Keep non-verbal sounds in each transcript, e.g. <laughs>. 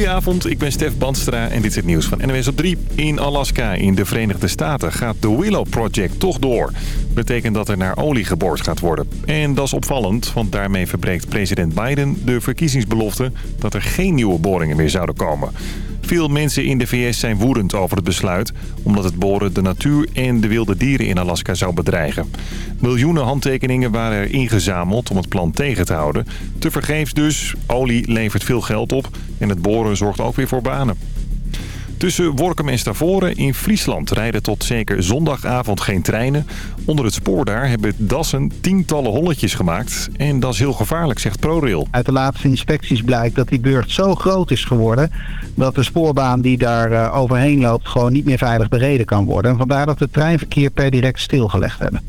Goedenavond, ik ben Stef Bandstra en dit is het nieuws van NWS op 3. In Alaska in de Verenigde Staten gaat de Willow Project toch door. Betekent dat er naar olie geboord gaat worden. En dat is opvallend, want daarmee verbreekt president Biden de verkiezingsbelofte... dat er geen nieuwe boringen meer zouden komen. Veel mensen in de VS zijn woedend over het besluit... omdat het boren de natuur en de wilde dieren in Alaska zou bedreigen. Miljoenen handtekeningen waren er ingezameld om het plan tegen te houden. Tevergeefs dus, olie levert veel geld op en het boren zorgt ook weer voor banen. Tussen Workum en Stavoren in Friesland rijden tot zeker zondagavond geen treinen. Onder het spoor daar hebben dassen tientallen holletjes gemaakt. En dat is heel gevaarlijk, zegt ProRail. Uit de laatste inspecties blijkt dat die burcht zo groot is geworden... dat de spoorbaan die daar uh, overheen loopt gewoon niet meer veilig bereden kan worden. En vandaar dat we het treinverkeer per direct stilgelegd hebben.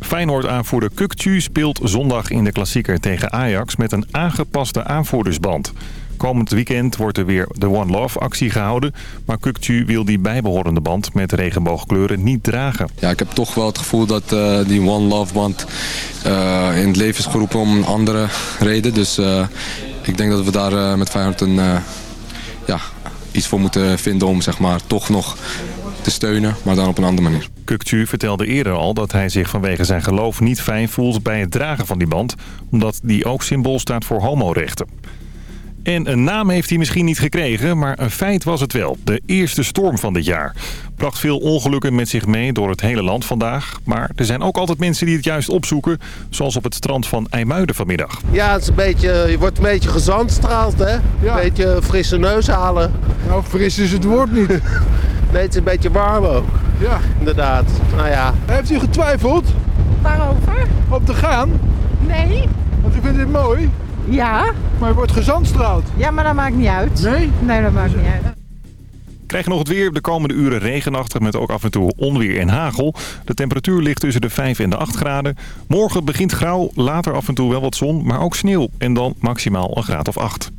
Feyenoord-aanvoerder Kukcu speelt zondag in de klassieker tegen Ajax met een aangepaste aanvoerdersband. Komend weekend wordt er weer de One Love actie gehouden. Maar Kukcu wil die bijbehorende band met regenboogkleuren niet dragen. Ja, ik heb toch wel het gevoel dat uh, die One Love band uh, in het leven is geroepen om een andere reden. Dus uh, ik denk dat we daar met Feyenoord een, ja, iets voor moeten vinden om zeg maar, toch nog te steunen, maar dan op een andere manier. Kukcu vertelde eerder al dat hij zich vanwege zijn geloof niet fijn voelt bij het dragen van die band. Omdat die ook symbool staat voor homorechten. En een naam heeft hij misschien niet gekregen, maar een feit was het wel. De eerste storm van dit jaar. Bracht veel ongelukken met zich mee door het hele land vandaag. Maar er zijn ook altijd mensen die het juist opzoeken. Zoals op het strand van IJmuiden vanmiddag. Ja, het is een beetje, je wordt een beetje gezandstraald, hè? Ja. Een beetje frisse neus halen. Nou, fris is het woord niet. <laughs> nee, het is een beetje warm ook. Ja. Inderdaad. Nou ja. Heeft u getwijfeld? Waarover? Om te gaan? Nee. Want u vindt dit mooi? Ja. Maar je wordt gezandstraald. Ja, maar dat maakt niet uit. Nee? Nee, dat maakt niet uit. Krijg je nog het weer. De komende uren regenachtig met ook af en toe onweer en hagel. De temperatuur ligt tussen de 5 en de 8 graden. Morgen begint grauw, later af en toe wel wat zon, maar ook sneeuw. En dan maximaal een graad of 8.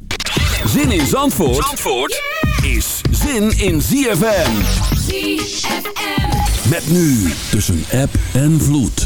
Zin in Zandvoort, Zandvoort is zin in ZFM. ZFM. Met nu tussen app en vloed.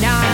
now.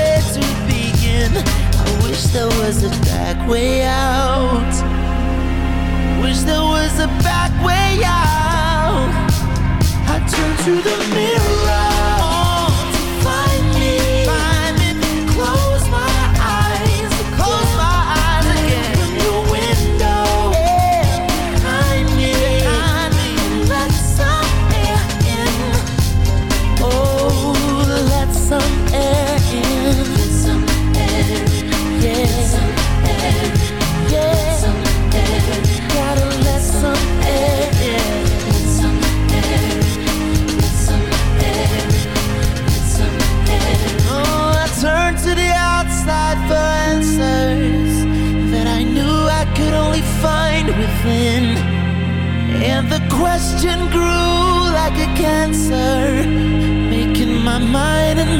wish there was a back way out.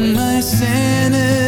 my sanity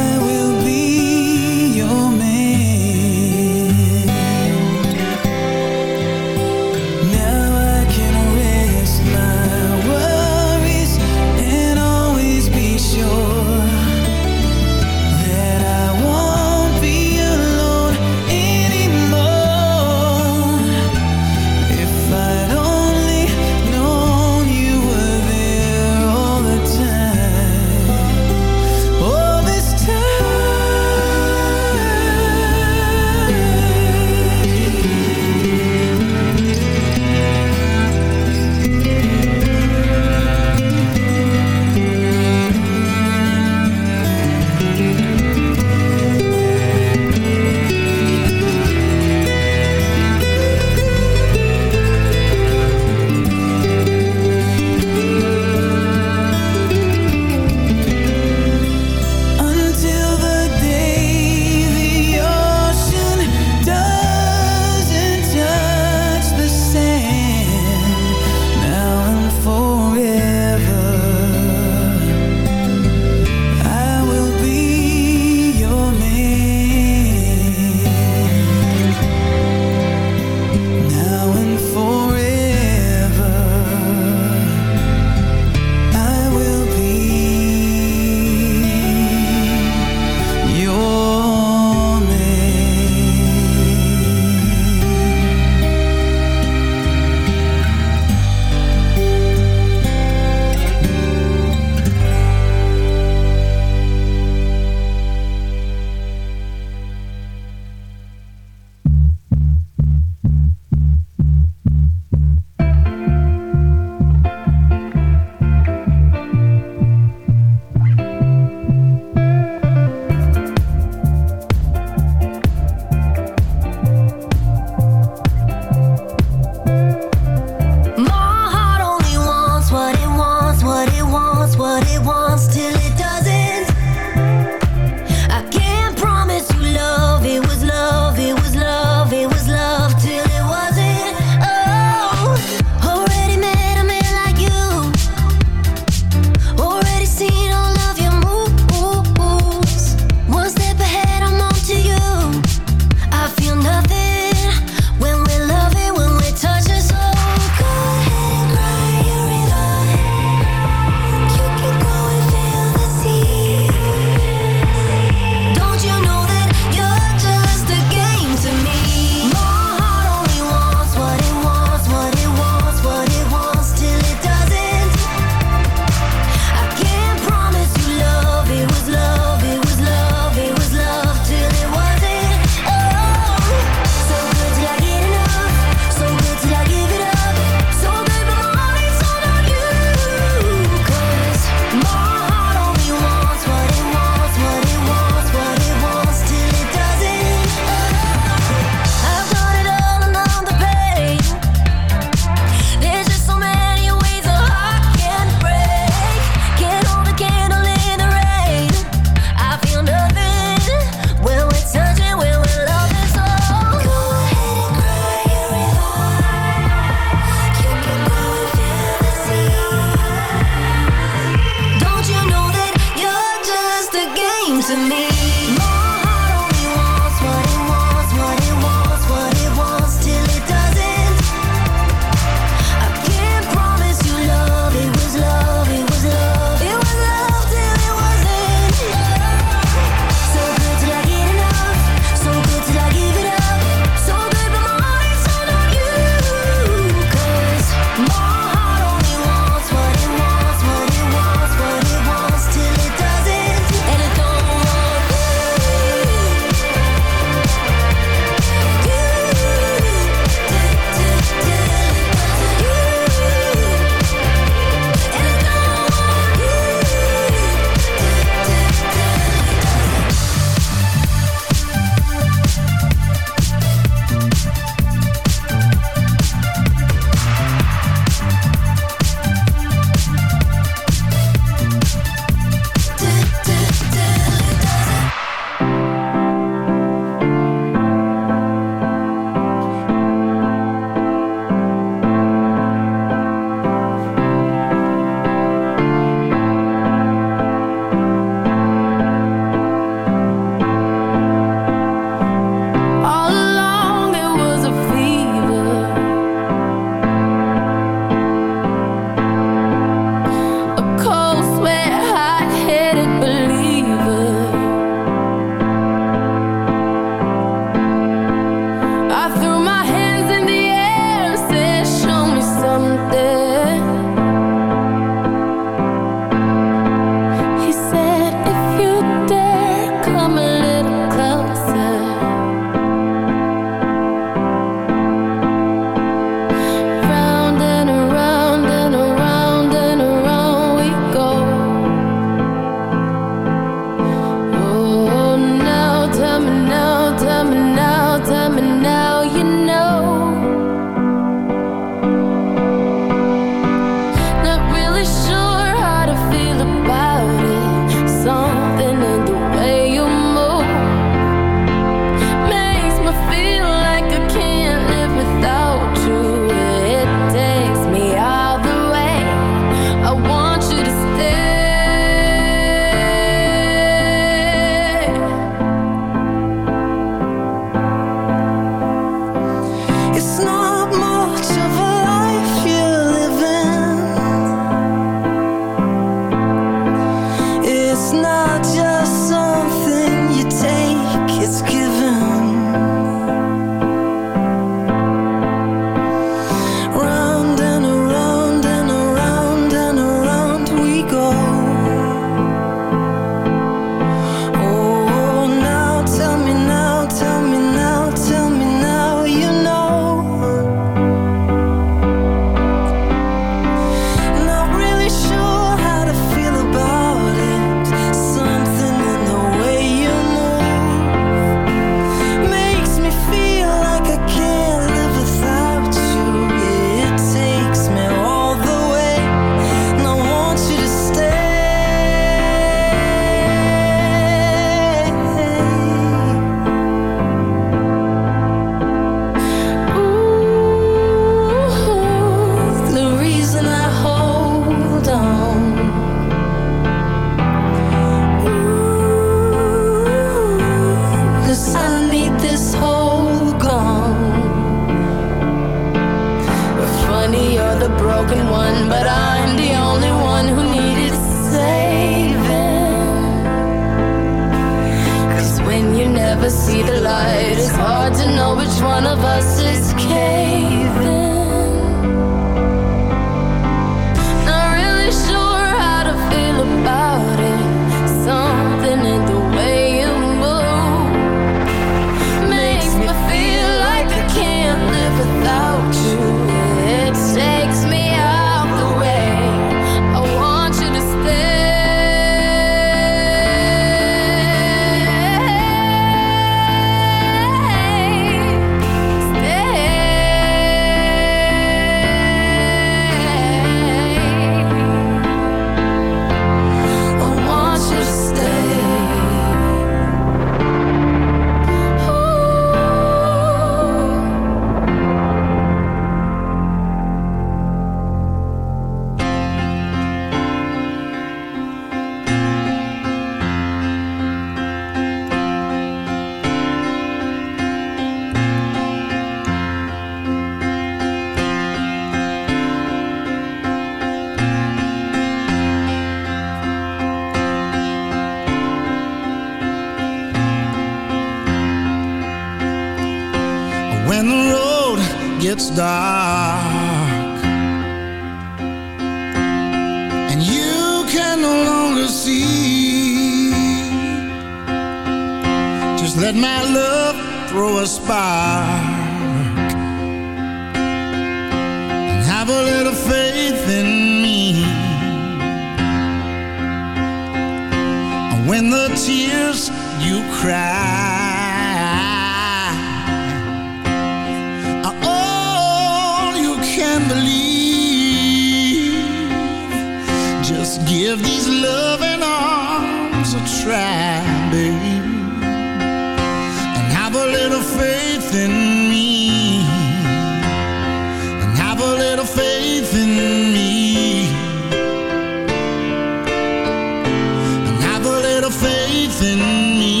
in me.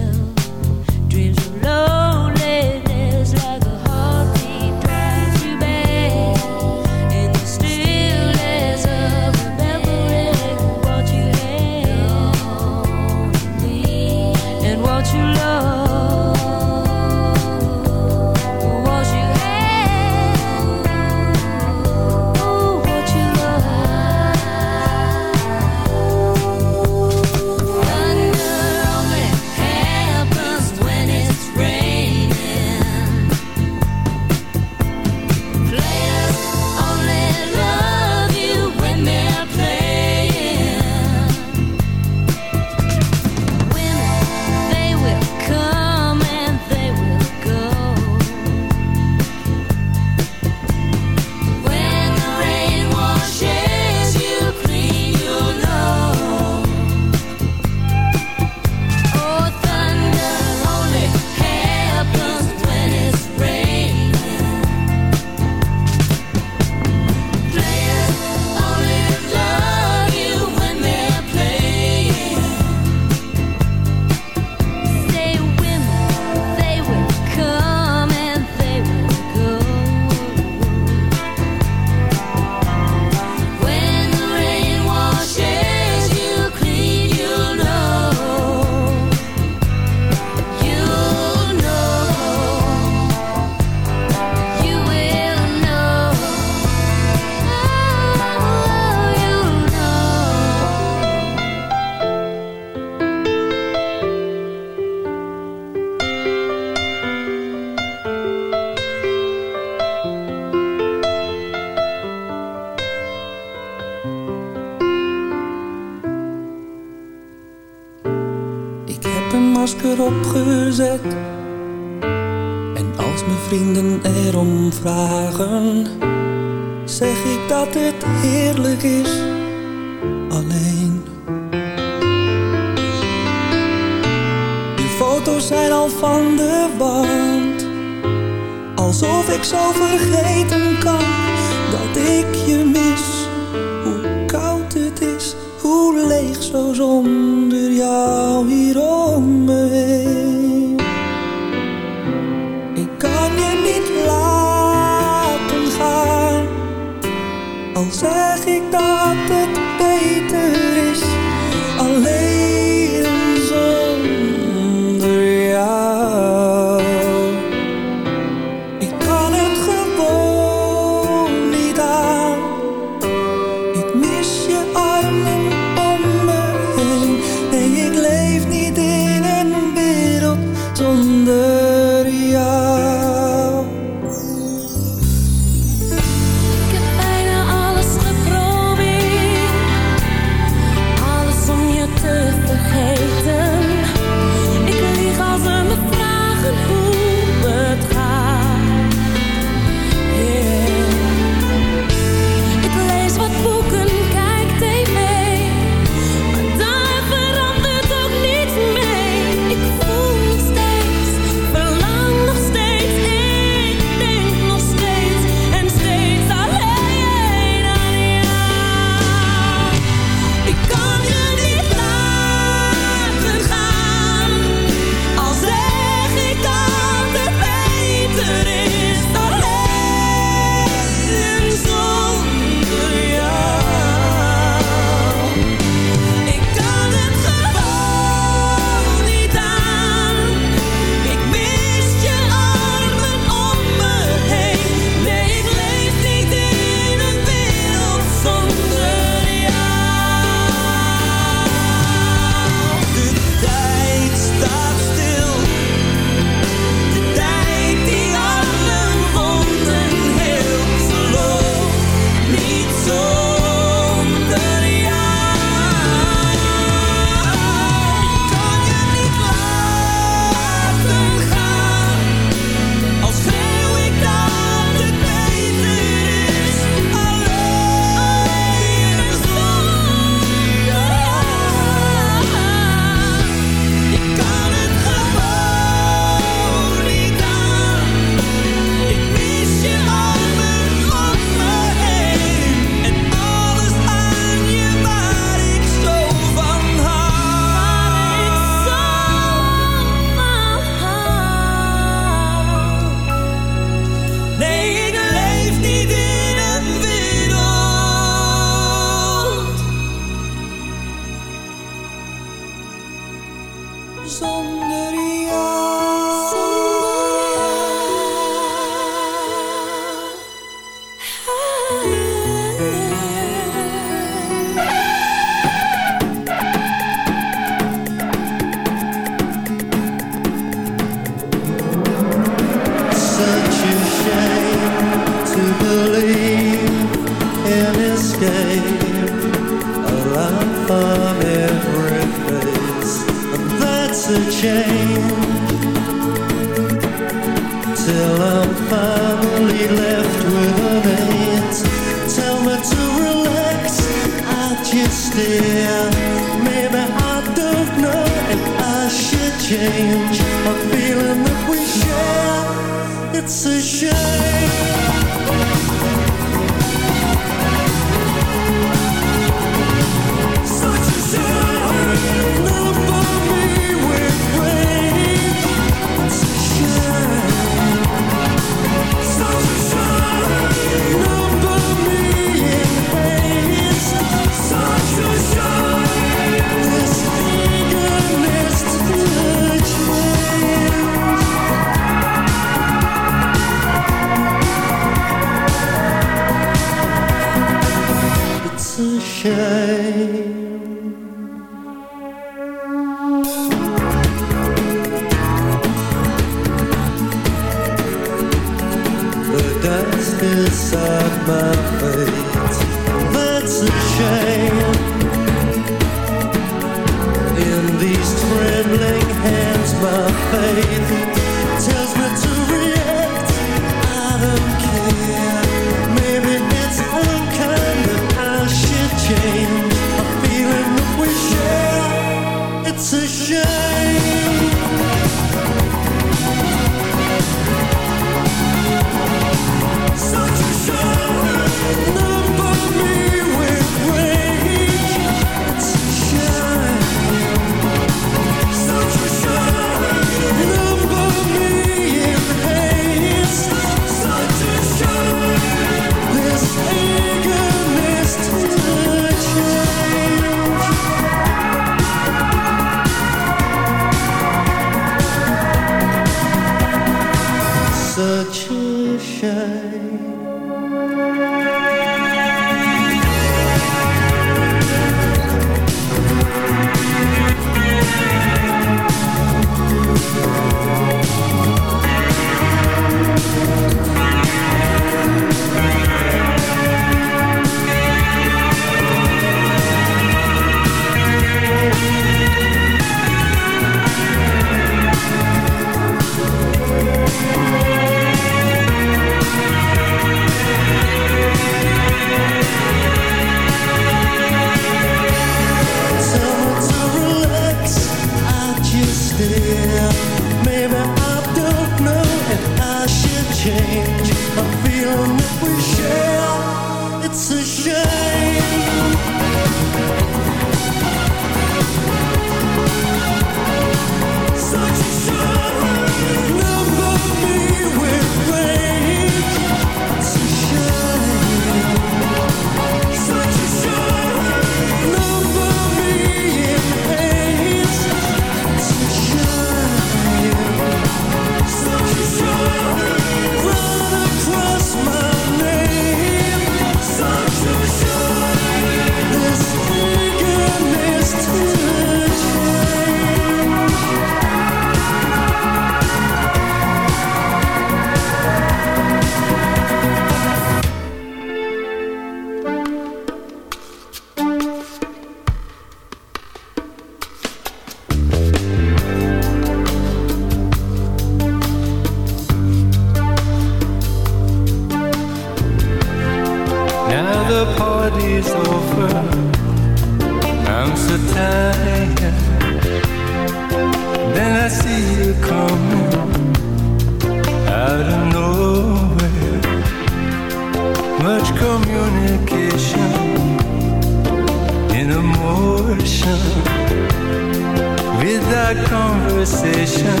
that conversation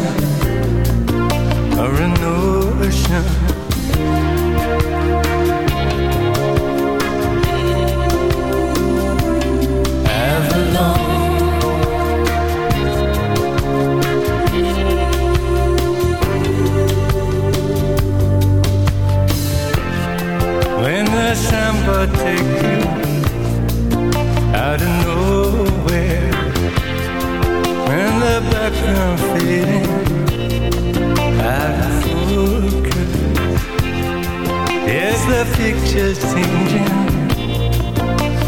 or a notion. Avalon. When the samba take you out of Background fading, out of focus is the picture singing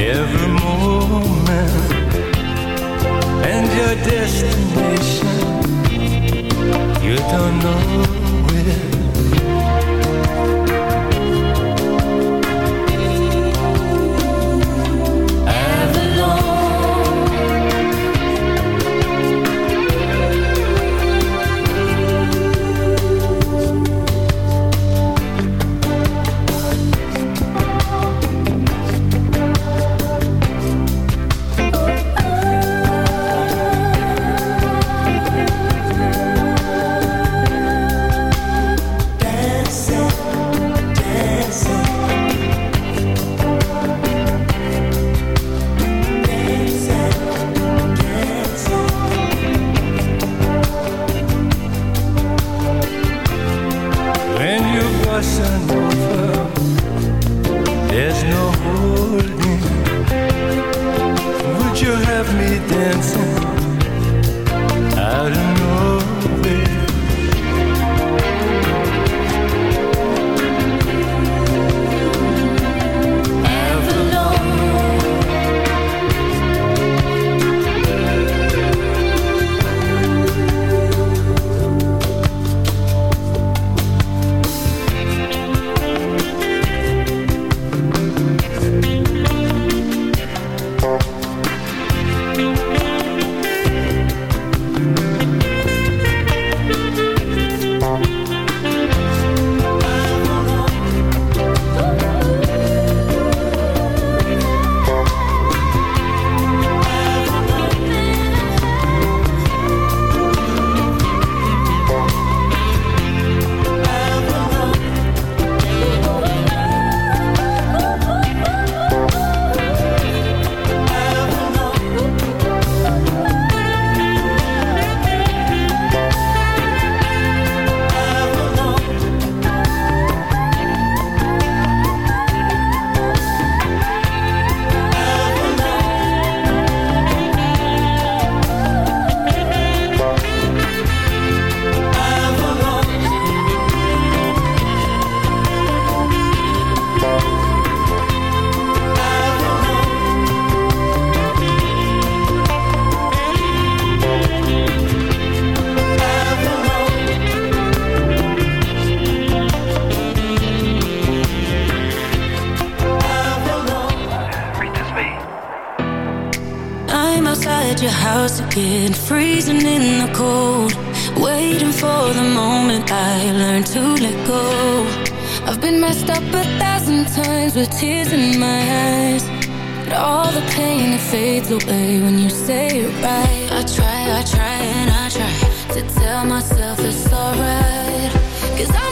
Every moment. And your destination You don't know. tears in my eyes. But all the pain, it fades away when you say it right. I try, I try and I try To tell myself it's alright. Cause I'm